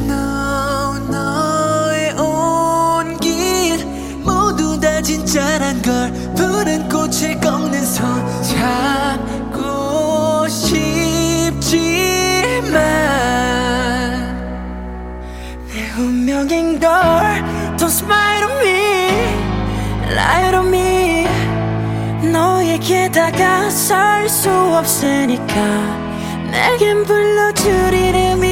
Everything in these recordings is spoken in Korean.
Know 너의 온 길 모두 다 진짜란 걸 푸른 꽃을 꺾는 손 잡고 싶지만 내 운명인 걸 Don't smile on me Lie on me. 너에게 다가설 수 없으니까 내겐 불러줄 이름이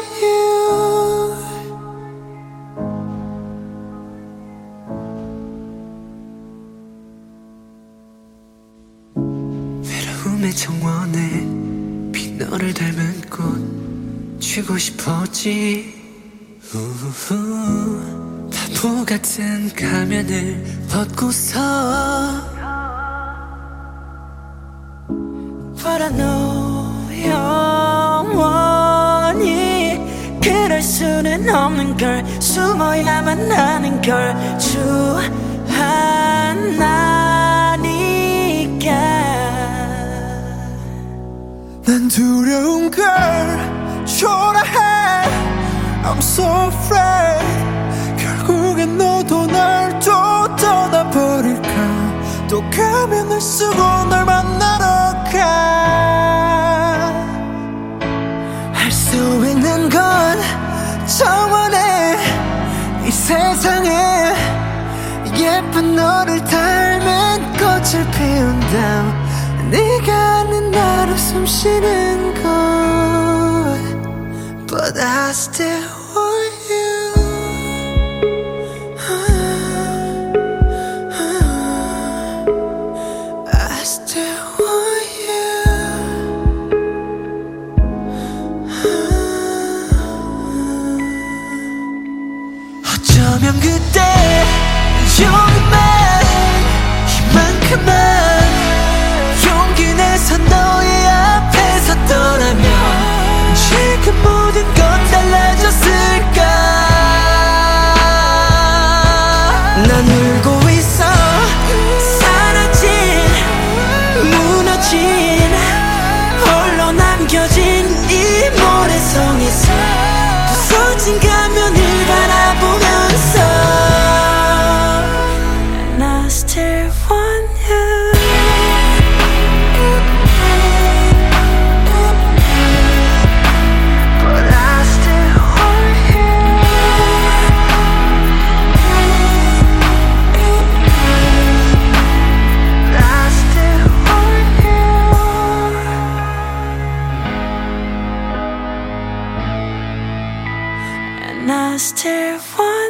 외로움의 정원에 비 너를 닮은 꽃 쥐고 싶었지. 우후. 바보 같은 가면을 벗고서 But I know 영원히 그럴 수는 없는 걸. 숨어야만 하는 걸. 주하 so afraid. 결국엔 너도 날 또 떠나버릴까? 또 가면을 쓰고 널 만나러 가할 수 있는 건 정원에 이 세상에 예쁜 너를 닮은 꽃을 피운다 네가 아는 나로 숨 쉬는 곳 But I still 어쩌면 그때 용기만 이만큼만 nas ter one.